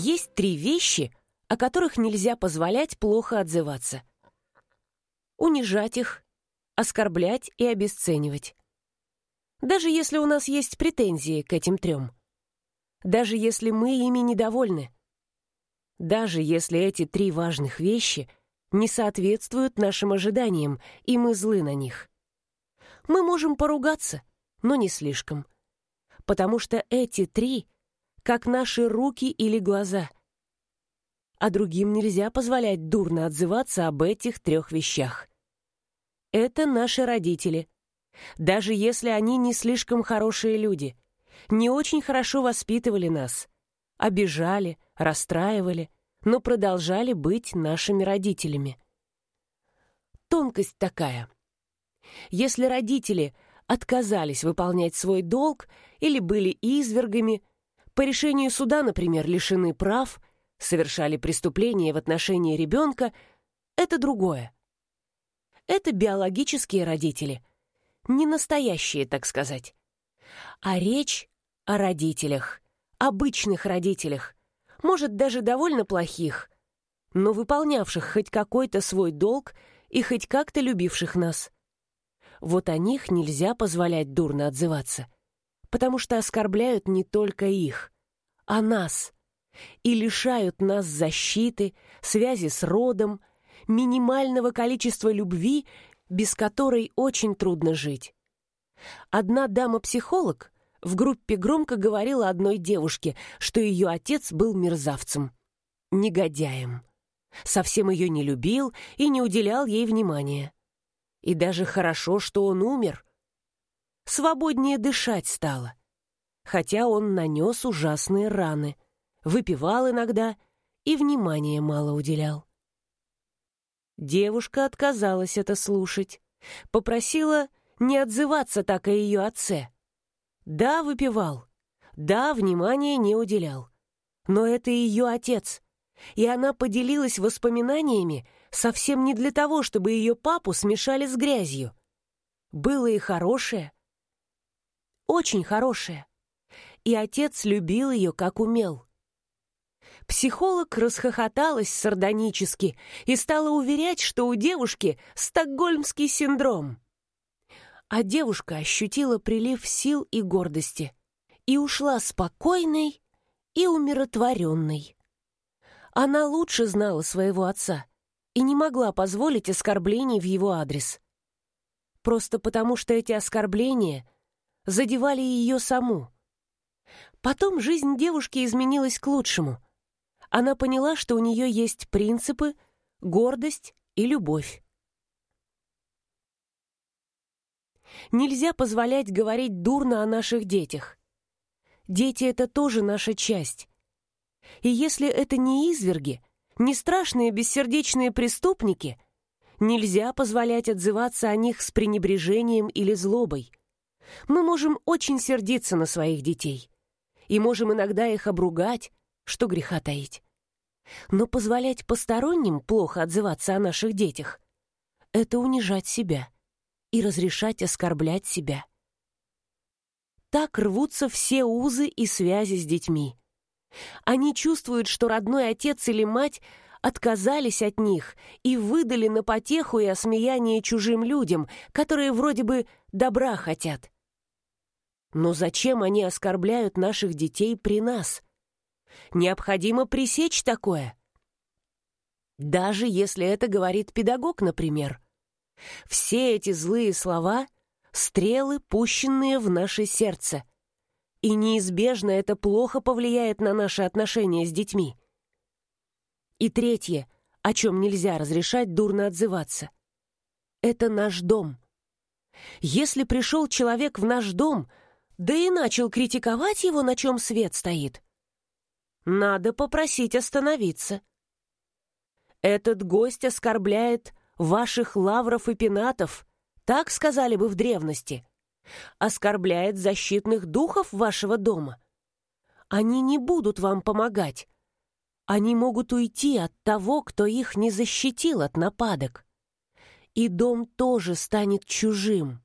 Есть три вещи, о которых нельзя позволять плохо отзываться. Унижать их, оскорблять и обесценивать. Даже если у нас есть претензии к этим трем. Даже если мы ими недовольны. Даже если эти три важных вещи не соответствуют нашим ожиданиям, и мы злы на них. Мы можем поругаться, но не слишком. Потому что эти три — как наши руки или глаза — а другим нельзя позволять дурно отзываться об этих трех вещах. Это наши родители. Даже если они не слишком хорошие люди, не очень хорошо воспитывали нас, обижали, расстраивали, но продолжали быть нашими родителями. Тонкость такая. Если родители отказались выполнять свой долг или были извергами, по решению суда, например, лишены прав – совершали преступление в отношении ребенка, это другое. Это биологические родители. Не настоящие, так сказать. А речь о родителях, обычных родителях, может, даже довольно плохих, но выполнявших хоть какой-то свой долг и хоть как-то любивших нас. Вот о них нельзя позволять дурно отзываться, потому что оскорбляют не только их, а нас — и лишают нас защиты, связи с родом, минимального количества любви, без которой очень трудно жить. Одна дама-психолог в группе громко говорила одной девушке, что ее отец был мерзавцем, негодяем. Совсем ее не любил и не уделял ей внимания. И даже хорошо, что он умер. Свободнее дышать стало, хотя он нанес ужасные раны — выпивал иногда и внимания мало уделял. Девушка отказалась это слушать, попросила не отзываться так о ее отце. Да, выпивал, да, внимания не уделял, но это ее отец, и она поделилась воспоминаниями совсем не для того, чтобы ее папу смешали с грязью. Было и хорошее, очень хорошее, и отец любил ее, как умел. Психолог расхохоталась сардонически и стала уверять, что у девушки стокгольмский синдром. А девушка ощутила прилив сил и гордости и ушла спокойной и умиротворенной. Она лучше знала своего отца и не могла позволить оскорблений в его адрес. Просто потому, что эти оскорбления задевали ее саму. Потом жизнь девушки изменилась к лучшему — она поняла, что у нее есть принципы, гордость и любовь. Нельзя позволять говорить дурно о наших детях. Дети — это тоже наша часть. И если это не изверги, не страшные бессердечные преступники, нельзя позволять отзываться о них с пренебрежением или злобой. Мы можем очень сердиться на своих детей и можем иногда их обругать, что греха таить. Но позволять посторонним плохо отзываться о наших детях — это унижать себя и разрешать оскорблять себя. Так рвутся все узы и связи с детьми. Они чувствуют, что родной отец или мать отказались от них и выдали на потеху и осмеяние чужим людям, которые вроде бы добра хотят. Но зачем они оскорбляют наших детей при нас? Необходимо пресечь такое. Даже если это говорит педагог, например. Все эти злые слова — стрелы, пущенные в наше сердце. И неизбежно это плохо повлияет на наши отношения с детьми. И третье, о чем нельзя разрешать дурно отзываться. Это наш дом. Если пришел человек в наш дом, да и начал критиковать его, на чем свет стоит — надо попросить остановиться. Этот гость оскорбляет ваших лавров и пенатов, так сказали бы в древности. Оскорбляет защитных духов вашего дома. Они не будут вам помогать. Они могут уйти от того, кто их не защитил от нападок. И дом тоже станет чужим.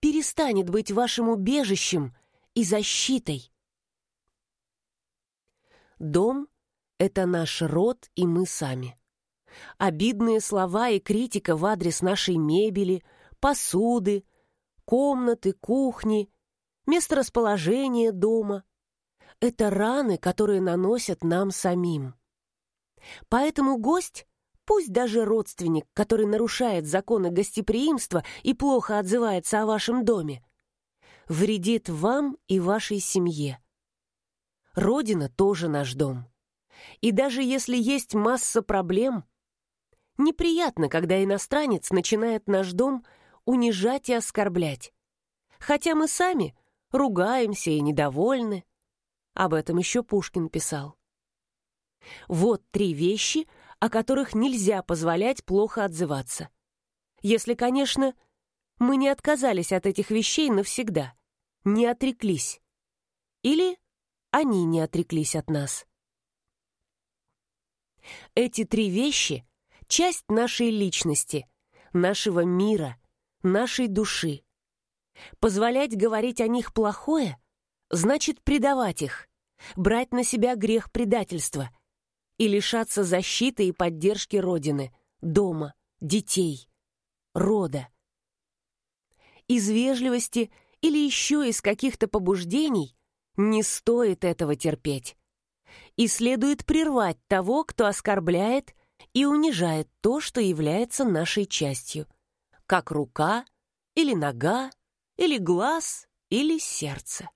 Перестанет быть вашим убежищем и защитой. Дом — это наш род и мы сами. Обидные слова и критика в адрес нашей мебели, посуды, комнаты, кухни, месторасположения дома — это раны, которые наносят нам самим. Поэтому гость, пусть даже родственник, который нарушает законы гостеприимства и плохо отзывается о вашем доме, вредит вам и вашей семье. Родина тоже наш дом. И даже если есть масса проблем, неприятно, когда иностранец начинает наш дом унижать и оскорблять. Хотя мы сами ругаемся и недовольны. Об этом еще Пушкин писал. Вот три вещи, о которых нельзя позволять плохо отзываться. Если, конечно, мы не отказались от этих вещей навсегда, не отреклись. Или они не отреклись от нас. Эти три вещи — часть нашей личности, нашего мира, нашей души. Позволять говорить о них плохое — значит предавать их, брать на себя грех предательства и лишаться защиты и поддержки Родины, дома, детей, рода. Из вежливости или еще из каких-то побуждений не стоит этого терпеть. И следует прервать того, кто оскорбляет и унижает то, что является нашей частью, как рука или нога, или глаз, или сердце.